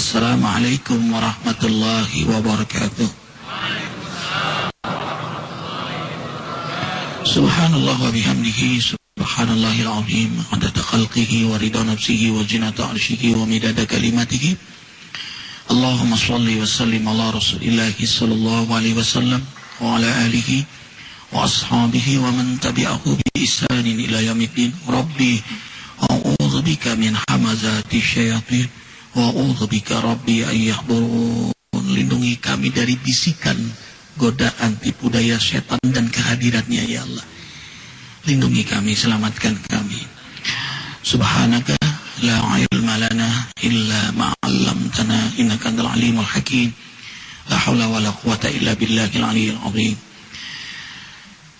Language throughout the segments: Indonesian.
Assalamualaikum warahmatullahi wabarakatuh. Subhanallah wa bihamdihi subhanallahil azim adada khalqihi wa rida nafsihi wa zinata arshihi wa midada kalimatihi Allahumma salli wa sallim ala rasulillahi sallallahu alaihi wasallam wa ala alihi wa ashabihi wa man tabi'ahu bi isanin ila yamiddin Rabbi a'udhu bika min hamazati syayatin wa a'udhu bika Rabbi ayyahburun lindungi kami dari bisikan godaan tipu daya setan dan kehadirannya ya Allah. Lindungi kami selamatkan kami. Subhanaka la ilma lana illa ma 'allamtana innaka antal alimul hakim. La haula wala quwata illa billahil aliyyil azim.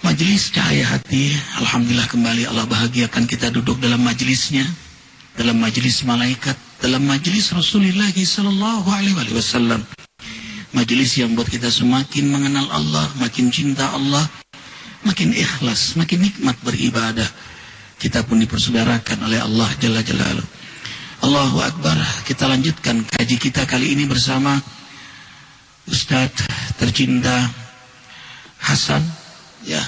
Majelis cahaya hati, Alhamdulillah kembali Allah bahagiakan kita duduk dalam majelisnya, dalam majelis malaikat, dalam majelis Rasulullah Sallallahu Alaihi Wasallam. Majelis yang buat kita semakin mengenal Allah, makin cinta Allah, makin ikhlas, makin nikmat beribadah. Kita pun dipersaudarakan oleh Allah Jalla Jalaluh. Allahu Akbar. Kita lanjutkan kaji kita kali ini bersama Ustadz tercinta Hasan. Ya,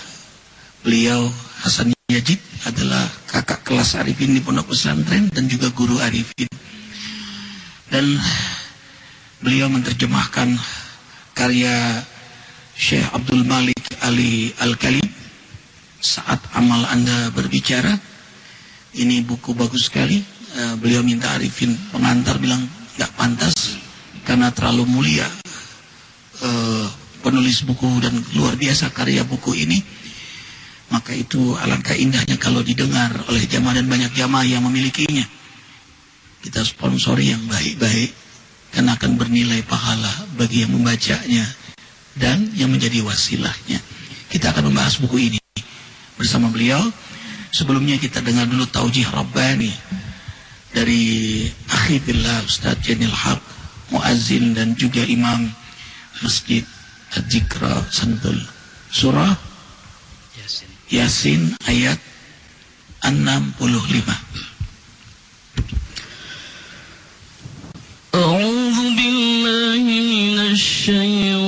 beliau Hasan Yajid adalah kakak kelas Arifin di Pondok Pesantren dan juga guru Arifin. Dan beliau menerjemahkan karya Syekh Abdul Malik Ali Al-Kalim saat amal Anda berbicara. Ini buku bagus sekali. Uh, beliau minta Arifin pengantar bilang nggak pantas karena terlalu mulia uh, penulis buku dan luar biasa karya buku ini. Maka itu alangkah indahnya kalau didengar oleh jamaah dan banyak jamaah yang memilikinya. Kita sponsori yang baik-baik karena akan bernilai pahala bagi yang membacanya dan yang menjadi wasilahnya. Kita akan membahas buku ini bersama beliau. Sebelumnya kita dengar dulu taujih Rabbani dari Akhidillah Ustaz Janil Haq, Muazzin dan juga Imam Masjid Al-Jikra Sentul. Surah Yasin, Yasin ayat 65.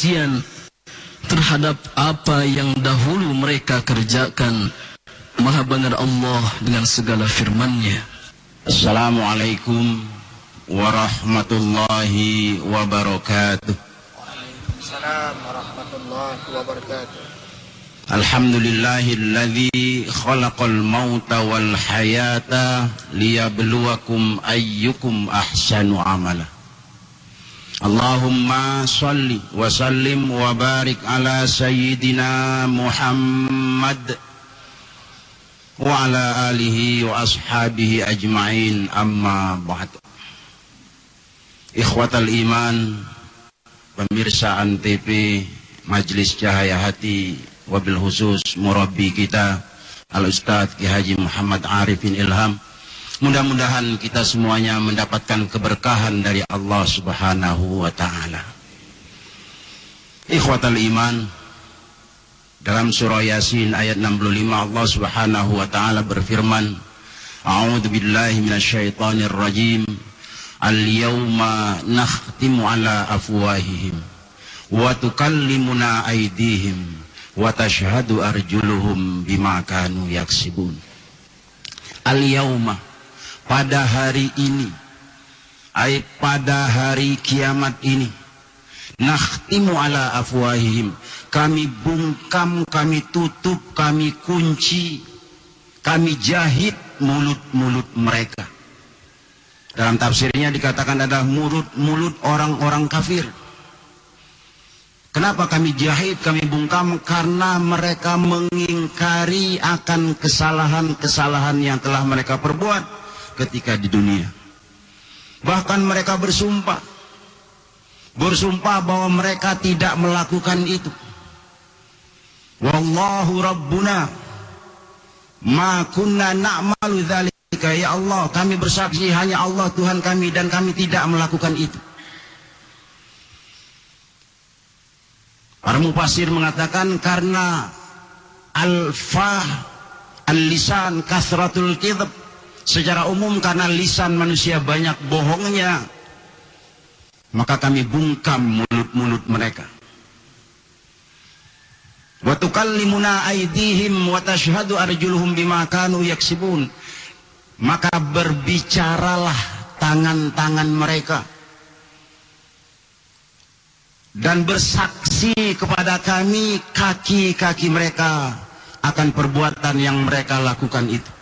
Kesaksian terhadap apa yang dahulu mereka kerjakan. Maha benar Allah dengan segala firman-Nya. Assalamualaikum warahmatullahi wabarakatuh. Waalaikumsalam warahmatullahi wabarakatuh. Alhamdulillahilladzi khalaqal mauta wal hayata liyabluwakum ayyukum ahsanu amala. Allahumma salli wa sallim wa barik ala sayyidina Muhammad wa ala alihi wa ashabihi ajma'in amma ba'd. Ikhwatal iman, pemirsa Antv, Majlis Cahaya Hati, wabil khusus murabbi kita Al Ustadz Ki Haji Muhammad Arifin Ilham. Mudah-mudahan kita semuanya mendapatkan keberkahan dari Allah Subhanahu wa taala. Ikhwatal iman dalam surah Yasin ayat 65 Allah Subhanahu wa taala berfirman, A'udhu billahi minasyaitanir rajim. Al-yauma nakhtimu ala afwahihim wa tukallimuna aidihim. wa tashhadu arjuluhum bima kanu yaksibun al yauma pada hari ini ay pada hari kiamat ini nakhtimu ala afwahihim kami bungkam kami tutup kami kunci kami jahit mulut-mulut mereka. Dalam tafsirnya dikatakan ada mulut-mulut orang-orang kafir. Kenapa kami jahit, kami bungkam? Karena mereka mengingkari akan kesalahan-kesalahan yang telah mereka perbuat ketika di dunia. Bahkan mereka bersumpah. Bersumpah bahwa mereka tidak melakukan itu. Wallahu Rabbuna Ma kunna na'malu dzalika ya Allah kami bersaksi hanya Allah Tuhan kami dan kami tidak melakukan itu. Para mufasir mengatakan karena al-fah al-lisan kasratul kitab secara umum karena lisan manusia banyak bohongnya maka kami bungkam mulut-mulut mereka Wa tukallimuna aydihim wa tashhadu arjuluhum bima kanu yaksibun. Maka berbicaralah tangan-tangan mereka dan bersaksi kepada kami kaki-kaki mereka akan perbuatan yang mereka lakukan itu.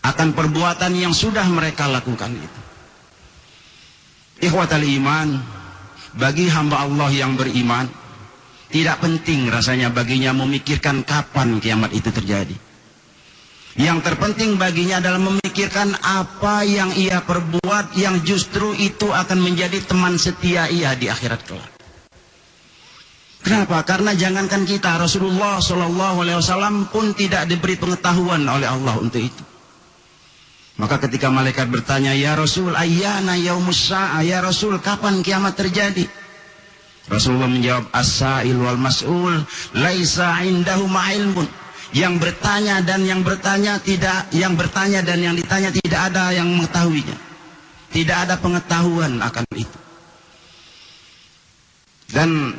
Akan perbuatan yang sudah mereka lakukan itu. Ikhwatal iman, bagi hamba Allah yang beriman, tidak penting rasanya baginya memikirkan kapan kiamat itu terjadi. Yang terpenting baginya adalah memikirkan apa yang ia perbuat yang justru itu akan menjadi teman setia ia di akhirat kelak. Kenapa? Karena jangankan kita Rasulullah Shallallahu Alaihi Wasallam pun tidak diberi pengetahuan oleh Allah untuk itu. Maka ketika malaikat bertanya, Ya Rasul, ayana yaumus Ya Rasul, kapan kiamat terjadi? Rasulullah menjawab as-sa'il wal mas'ul laisa indahu ilmun. Yang bertanya dan yang bertanya tidak yang bertanya dan yang ditanya tidak ada yang mengetahuinya. Tidak ada pengetahuan akan itu. Dan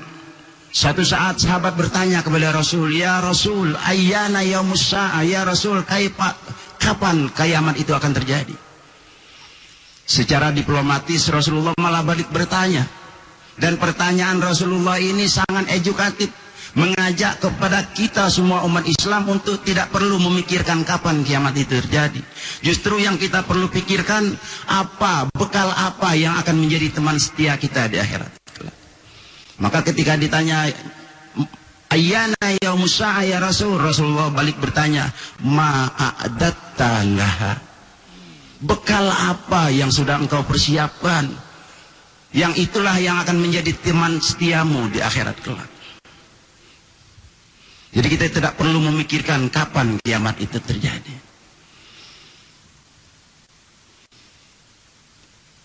satu saat sahabat bertanya kepada Rasul, "Ya Rasul, ayyana yaumus Ya Rasul, kaipa, kapan kiamat itu akan terjadi?" Secara diplomatis Rasulullah malah balik bertanya, dan pertanyaan Rasulullah ini sangat edukatif. Mengajak kepada kita semua umat Islam untuk tidak perlu memikirkan kapan kiamat itu terjadi. Justru yang kita perlu pikirkan apa, bekal apa yang akan menjadi teman setia kita di akhirat. Maka ketika ditanya Ayana ya Musa ya Rasul Rasulullah balik bertanya Ma'adatta laha Bekal apa yang sudah engkau persiapkan yang itulah yang akan menjadi teman setiamu di akhirat kelak. Jadi kita tidak perlu memikirkan kapan kiamat itu terjadi.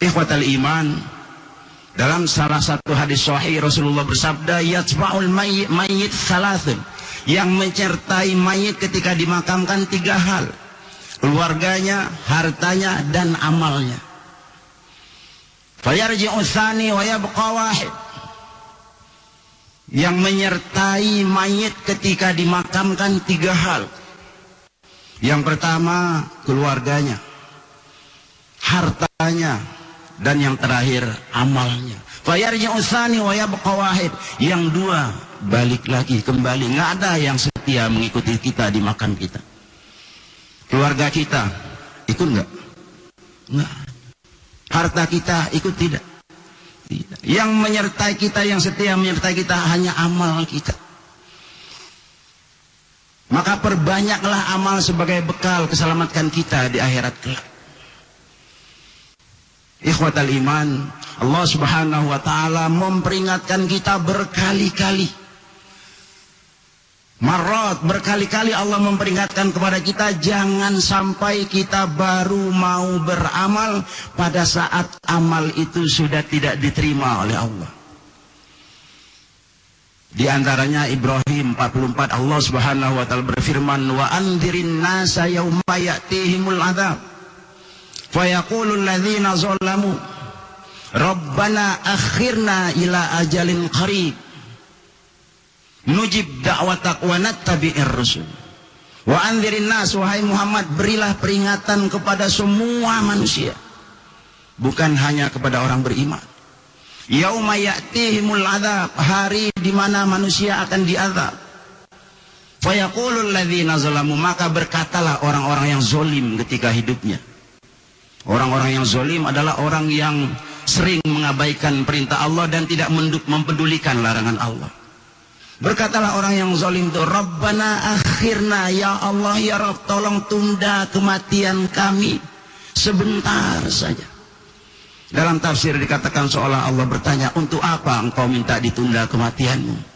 Ikhwatal iman dalam salah satu hadis sahih Rasulullah bersabda yatba'ul mayyit mayyit yang menyertai mayit ketika dimakamkan tiga hal keluarganya, hartanya dan amalnya. Tsani wa yabqa. Yang menyertai mayit ketika dimakamkan tiga hal. Yang pertama keluarganya, hartanya, dan yang terakhir amalnya. Fayarji'u tsani wa wahid. Yang dua balik lagi kembali. Nggak ada yang setia mengikuti kita di makam kita. Keluarga kita ikut nggak? Nggak harta kita ikut tidak. tidak. Yang menyertai kita, yang setia menyertai kita hanya amal kita. Maka perbanyaklah amal sebagai bekal keselamatan kita di akhirat kelak. Ikhwatal iman, Allah Subhanahu wa taala memperingatkan kita berkali-kali Marot berkali-kali Allah memperingatkan kepada kita jangan sampai kita baru mau beramal pada saat amal itu sudah tidak diterima oleh Allah. Di antaranya Ibrahim 44 Allah Subhanahu wa taala berfirman wa andzirin nasa yauma ya'tihimul adzab fayaqulu alladhina zalamu. Rabbana akhirna ila ajalin qarib. Nujib da'watak wa nattabi'ir rusul. Wa andzirin nas wahai Muhammad berilah peringatan kepada semua manusia. Bukan hanya kepada orang beriman. Yauma ya'tihimul adab, hari di mana manusia akan diazab. Fayaqulul ladzina zalamu, maka berkatalah orang-orang yang zolim ketika hidupnya. Orang-orang yang zolim adalah orang yang sering mengabaikan perintah Allah dan tidak mempedulikan larangan Allah. Berkatalah orang yang zolim itu, Rabbana akhirna, ya Allah, ya Rabb, tolong tunda kematian kami sebentar saja. Dalam tafsir dikatakan seolah Allah bertanya, untuk apa engkau minta ditunda kematianmu?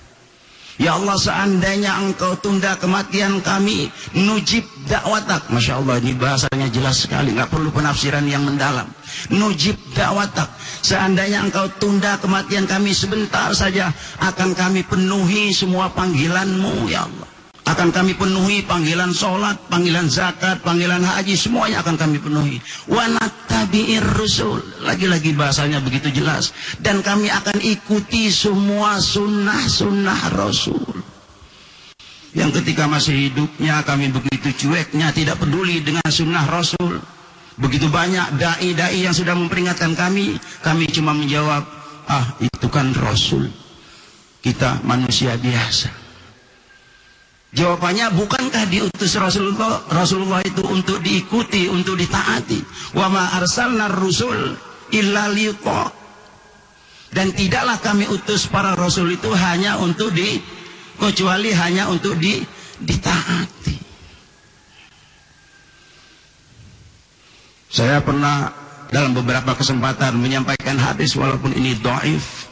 Ya Allah seandainya engkau tunda kematian kami, nujib dakwatak. Masya Allah ini bahasanya jelas sekali, nggak perlu penafsiran yang mendalam. Nujib dakwatak. Seandainya engkau tunda kematian kami sebentar saja, akan kami penuhi semua panggilanmu ya Allah akan kami penuhi panggilan sholat, panggilan zakat, panggilan haji, semuanya akan kami penuhi. Wanatabi'ir rusul. Lagi-lagi bahasanya begitu jelas. Dan kami akan ikuti semua sunnah-sunnah rasul. Yang ketika masih hidupnya kami begitu cueknya, tidak peduli dengan sunnah rasul. Begitu banyak da'i-da'i yang sudah memperingatkan kami, kami cuma menjawab, ah itu kan rasul. Kita manusia biasa. Jawabannya bukankah diutus Rasulullah Rasulullah itu untuk diikuti, untuk ditaati. Wa ma arsalna rusul illa liqa. Dan tidaklah kami utus para rasul itu hanya untuk di kecuali hanya untuk di ditaati. Saya pernah dalam beberapa kesempatan menyampaikan hadis walaupun ini dhaif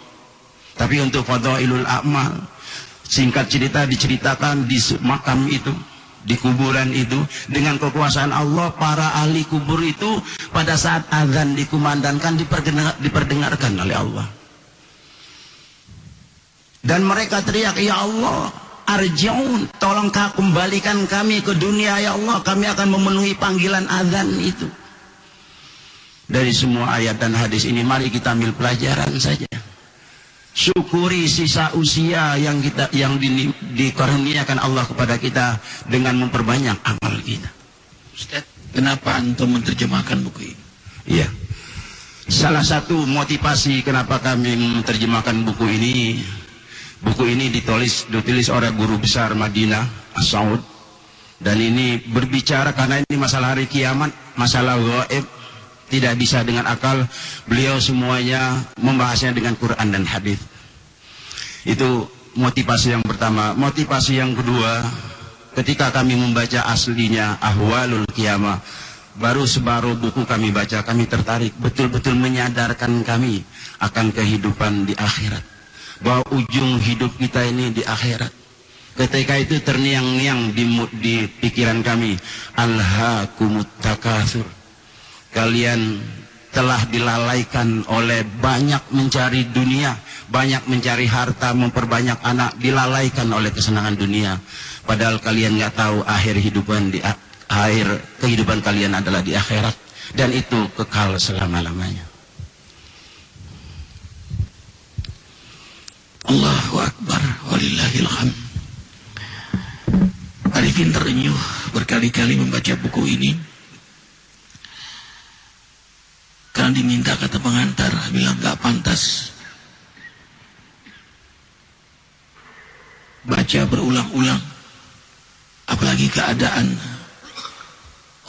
tapi untuk fadailul a'mal Singkat cerita diceritakan di makam itu, di kuburan itu, dengan kekuasaan Allah, para ahli kubur itu pada saat azan dikumandangkan diperdengar, diperdengarkan oleh Allah. Dan mereka teriak, Ya Allah, arji'un, tolong kembalikan kami ke dunia, Ya Allah, kami akan memenuhi panggilan azan itu. Dari semua ayat dan hadis ini, mari kita ambil pelajaran saja syukuri sisa usia yang kita yang di, dikaruniakan Allah kepada kita dengan memperbanyak amal kita. Ustaz, kenapa antum menerjemahkan buku ini? Iya. Salah satu motivasi kenapa kami menerjemahkan buku ini, buku ini ditulis ditulis oleh guru besar Madinah As-Saud dan ini berbicara karena ini masalah hari kiamat, masalah gaib, tidak bisa dengan akal beliau semuanya membahasnya dengan Quran dan hadis. Itu motivasi yang pertama. Motivasi yang kedua ketika kami membaca aslinya ahwalul kiamah baru sebaru buku kami baca kami tertarik betul-betul menyadarkan kami akan kehidupan di akhirat. Bahwa ujung hidup kita ini di akhirat. Ketika itu terniang-niang di, di pikiran kami alhaakumut takatsur kalian telah dilalaikan oleh banyak mencari dunia, banyak mencari harta, memperbanyak anak, dilalaikan oleh kesenangan dunia. Padahal kalian nggak tahu akhir hidupan di akhir kehidupan kalian adalah di akhirat dan itu kekal selama-lamanya. Allahu Akbar walillahil. Arifin terenyuh berkali-kali membaca buku ini Karena diminta kata pengantar, bilang gak pantas. Baca berulang-ulang. Apalagi keadaan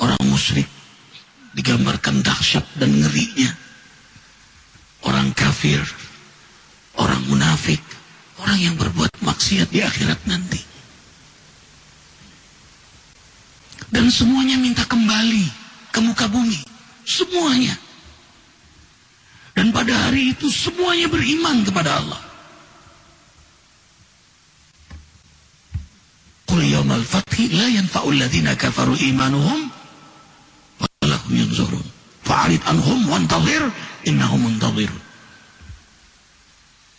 orang musyrik digambarkan dahsyat dan ngerinya. Orang kafir, orang munafik, orang yang berbuat maksiat di akhirat nanti. Dan semuanya minta kembali ke muka bumi. Semuanya. Dan pada hari itu semuanya beriman kepada Allah. Qul yawmal fathi la yanfa'ul ladhina kafaru imanuhum walahum yanzurun. Fa'arid anhum wantazir innahum muntazirun.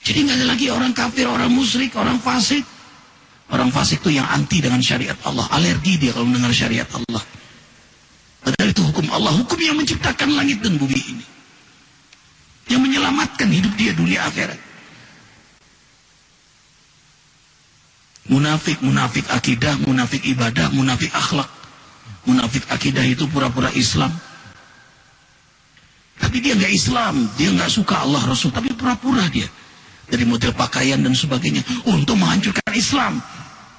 Jadi nggak ada lagi orang kafir, orang musyrik, orang fasik. Orang fasik itu yang anti dengan syariat Allah. Alergi dia kalau mendengar syariat Allah. Padahal itu hukum Allah. Hukum yang menciptakan langit dan bumi ini. Yang menyelamatkan hidup dia dunia akhirat. Munafik, munafik akidah, munafik ibadah, munafik akhlak. Munafik akidah itu pura-pura Islam. Tapi dia nggak Islam, dia nggak suka Allah Rasul, tapi pura-pura dia. Dari model pakaian dan sebagainya untuk menghancurkan Islam.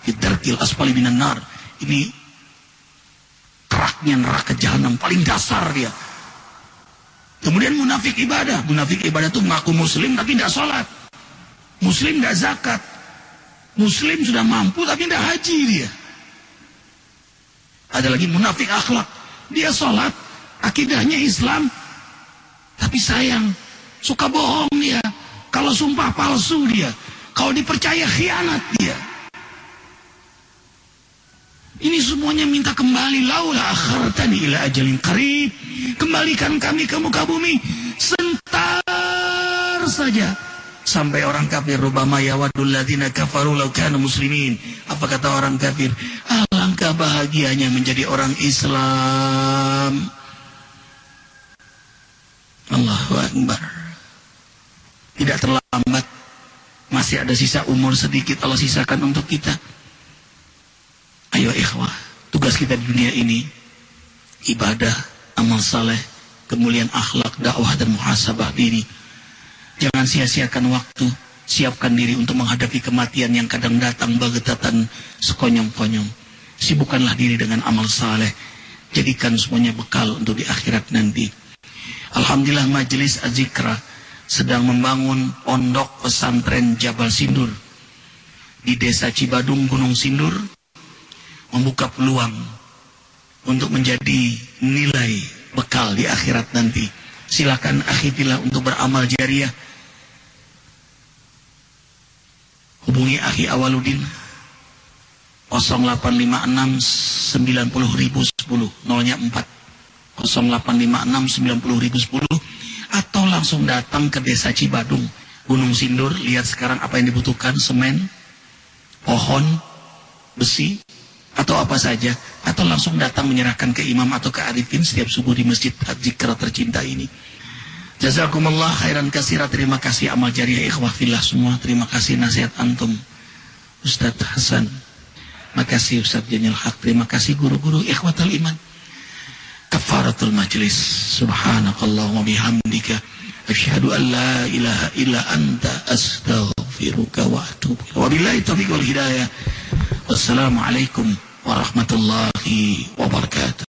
Fitarkil asfali minan nar. Ini keraknya neraka jahanam paling dasar dia. Kemudian munafik ibadah. Munafik ibadah itu mengaku muslim tapi tidak sholat. Muslim tidak zakat. Muslim sudah mampu tapi tidak haji dia. Ada lagi munafik akhlak. Dia sholat, akidahnya Islam, tapi sayang, suka bohong dia. Kalau sumpah palsu dia. Kalau dipercaya khianat dia. Ini semuanya minta kembali laula akhartani ila ajalin qarib. Kembalikan kami ke muka bumi sentar saja sampai orang kafir rubama yawadul ladzina kafaru law kanu muslimin. Apa kata orang kafir? Alangkah bahagianya menjadi orang Islam. Allahu akbar. Tidak terlambat. Masih ada sisa umur sedikit Allah sisakan untuk kita. Ayo ikhwah, tugas kita di dunia ini ibadah, amal saleh, kemuliaan akhlak, dakwah dan muhasabah diri. Jangan sia-siakan waktu, siapkan diri untuk menghadapi kematian yang kadang datang bagetatan sekonyong-konyong. Sibukkanlah diri dengan amal saleh, jadikan semuanya bekal untuk di akhirat nanti. Alhamdulillah majelis Azikra sedang membangun pondok pesantren Jabal Sindur di desa Cibadung Gunung Sindur membuka peluang untuk menjadi nilai bekal di akhirat nanti. Silakan akhirnya untuk beramal jariah. Hubungi Akhi Awaludin 0856 90010 nolnya 4 0856 90010 atau langsung datang ke desa Cibadung Gunung Sindur lihat sekarang apa yang dibutuhkan semen pohon besi atau apa saja. Atau langsung datang menyerahkan ke imam atau ke arifin setiap subuh di masjid Zikra tercinta ini. Jazakumullah khairan kasira. Terima kasih amal jariah ikhwah fillah semua. Terima kasih nasihat antum Ustaz Hasan. Makasih Ustaz Janil Haq. Terima kasih guru-guru ikhwatul iman. Kafaratul majlis. Subhanakallahumma bihamdika. Asyhadu an la ilaha illa anta astaghfiruka wa atubu wabillahi taufiq wal hidayah Wassalamualaikum warahmatullahi wabarakatuh.